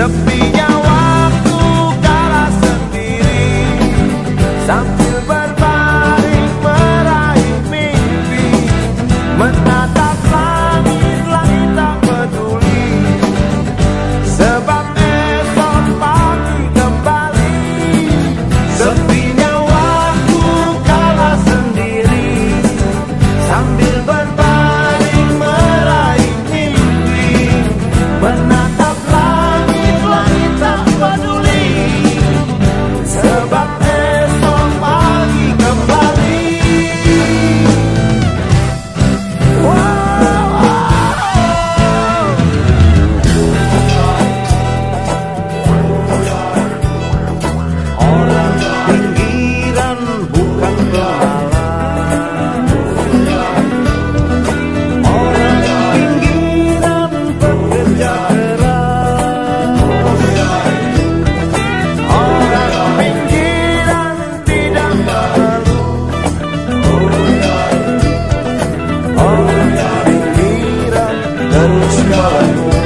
Sabia sky.